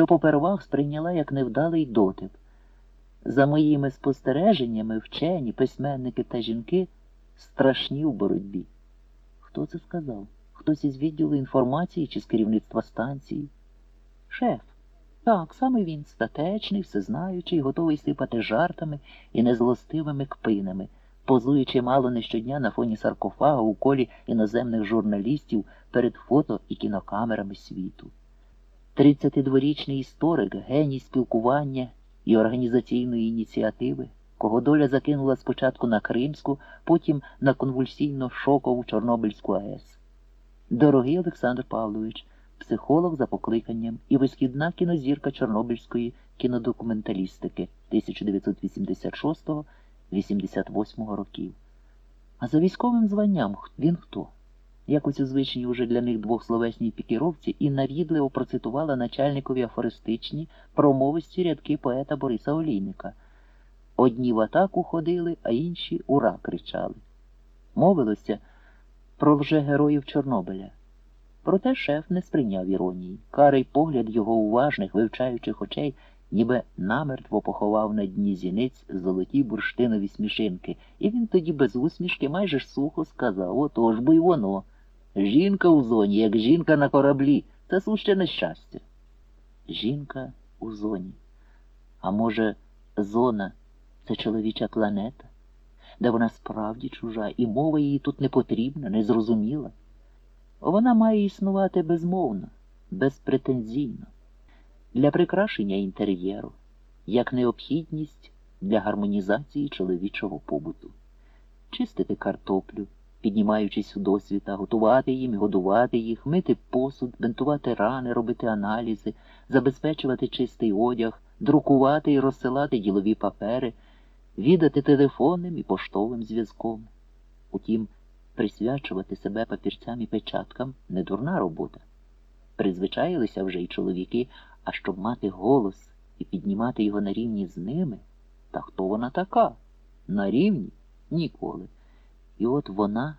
що попервах сприйняла як невдалий дотип. За моїми спостереженнями, вчені, письменники та жінки страшні в боротьбі. Хто це сказав? Хтось із відділу інформації чи з керівництва станції? Шеф. Так, саме він, статечний, всезнаючий, готовий сипати жартами і незлостивими кпинами, позуючи мало не щодня на фоні саркофага у колі іноземних журналістів перед фото і кінокамерами світу. 32-річний історик, геній спілкування і організаційної ініціативи, кого доля закинула спочатку на Кримську, потім на конвульсійно шокову Чорнобильську АЕС. Дорогий Олександр Павлович, психолог за покликанням і висхідна кінозірка Чорнобильської кінодокументалістики 1986-88 років. А за військовим званням він хто? Якось у звичній уже для них двохсловесній пікіровці і навідливо процитувала начальникові афористичні промовисті рядки поета Бориса Олійника. Одні в атаку ходили, а інші ура кричали. Мовилося про лже-героїв Чорнобиля. Проте шеф не сприйняв іронії. Карий погляд його уважних, вивчаючих очей, ніби намертво поховав на дні зіниць золоті бурштинові смішинки, і він тоді без усмішки майже сухо сказав отож бо й воно. Жінка у зоні, як жінка на кораблі, це суще нещастя. Жінка у зоні. А може, зона це чоловіча планета, де вона справді чужа, і мова її тут не потрібна, не зрозуміла. Вона має існувати безмовно, безпретензійно, для прикрашення інтер'єру, як необхідність для гармонізації чоловічого побуту, чистити картоплю, піднімаючись у досвіта, готувати їм, годувати їх, мити посуд, бинтувати рани, робити аналізи, забезпечувати чистий одяг, друкувати і розсилати ділові папери, відати телефонним і поштовим зв'язком. Утім, присвячувати себе папірцям і печаткам не дурна робота. Призвичаїлися вже й чоловіки, а щоб мати голос і піднімати його на рівні з ними, та хто вона така? На рівні? Ніколи. І от вона,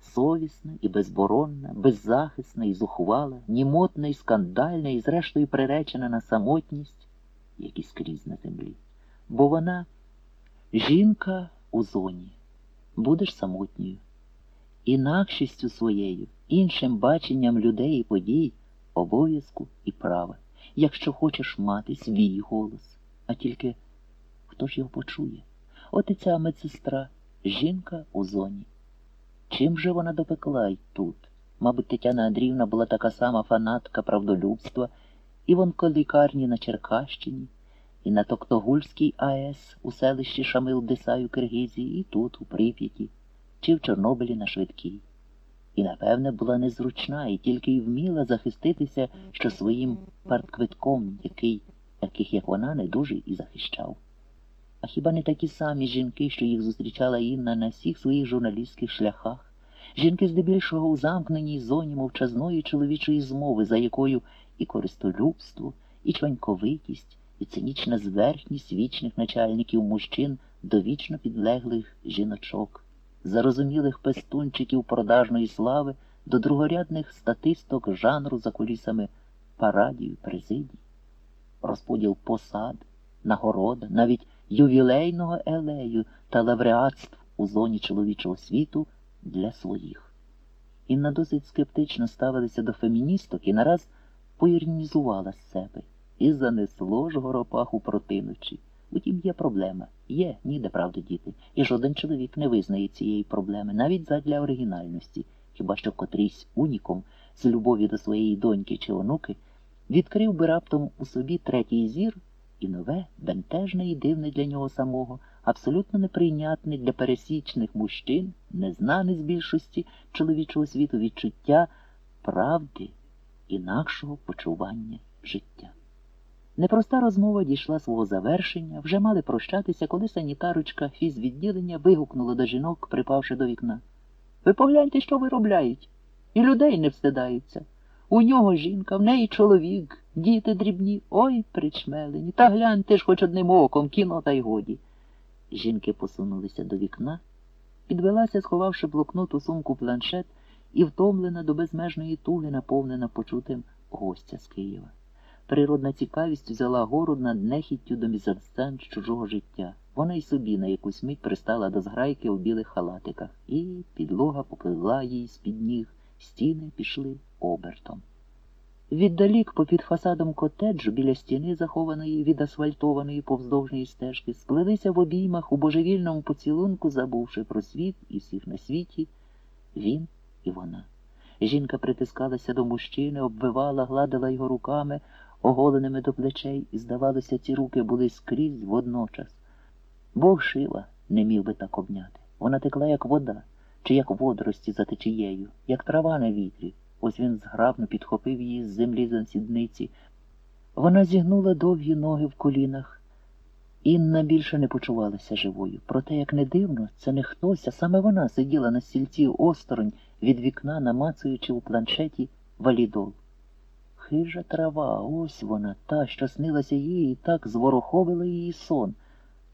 совісна і безборонна, беззахисна і зухвала, німотна і скандальна, і зрештою приречена на самотність, як і скрізь на землі. Бо вона жінка у зоні. Будеш самотньою інакшістю своєю, іншим баченням людей і подій, обов'язку і права, якщо хочеш мати свій голос. А тільки хто ж його почує? От і ця медсестра, жінка у зоні. Чим же вона допекла й тут? Мабуть, Тетяна Андріївна була така сама фанатка правдолюбства і в онколікарні на Черкащині, і на Токтогульській АЕС у селищі Шамил Десаю Киргизії, і тут, у Прип'яті чи в Чорнобилі на швидкій. І, напевне, була незручна і тільки й вміла захиститися, що своїм партквитком, який, таких як вона, не дуже і захищав. А хіба не такі самі жінки, що їх зустрічала Інна на всіх своїх журналістських шляхах? Жінки здебільшого у замкненій зоні мовчазної чоловічої змови, за якою і користолюбство, і чваньковитість, і цинічна зверхність вічних начальників мужчин до вічно підлеглих жіночок зарозумілих пестунчиків продажної слави до другорядних статисток жанру за кулісами парадів, президій, розподіл посад, нагорода, навіть ювілейного елею та лауреатств у зоні чоловічого світу для своїх. Інна досить скептично ставилася до феміністок і нараз поірнізувала з себе і занесло ж горопаху проти ночі. Утім, є проблема. Є, ніде правда діти. І жоден чоловік не визнає цієї проблеми, навіть задля оригінальності, хіба що котрийсь уніком з любові до своєї доньки чи онуки відкрив би раптом у собі третій зір і нове, бентежне і дивне для нього самого, абсолютно неприйнятне для пересічних мужчин, незнане з більшості чоловічого світу відчуття правди, інакшого почування життя. Непроста розмова дійшла свого завершення, вже мали прощатися, коли санітарочка фізвідділення вигукнула до жінок, припавши до вікна. Ви погляньте, що виробляють. І людей не встидаються. У нього жінка, в неї чоловік, діти дрібні, ой, причмелені. Та гляньте ж хоч одним оком, кіно та й годі. Жінки посунулися до вікна, підвелася, сховавши блокнот у сумку планшет, і втомлена до безмежної туги, наповнена почутим гостя з Києва. Природна цікавість взяла гору над нехіттю до мізансцен чужого життя. Вона й собі на якусь мить пристала до зграйки у білих халатиках, і підлога попливла їй з-під ніг, стіни пішли обертом. Віддалік, попід фасадом котеджу, біля стіни, захованої від асфальтованої повздовжньої стежки, сплелися в обіймах у божевільному поцілунку, забувши про світ і всіх на світі, він і вона. Жінка притискалася до мужчини, обвивала, гладила його руками, оголеними до плечей, і, здавалося, ці руки були скрізь водночас. Бог шива не міг би так обняти. Вона текла, як вода, чи як водорості за течією, як трава на вітрі. Ось він зграбно підхопив її з землі за сідниці. Вона зігнула довгі ноги в колінах. Інна більше не почувалася живою. Проте, як не дивно, це не хтось, а саме вона сиділа на стільці осторонь від вікна, намацуючи у планшеті валідол. Хижа трава, ось вона, та, що снилася їй, і так звороховила її сон.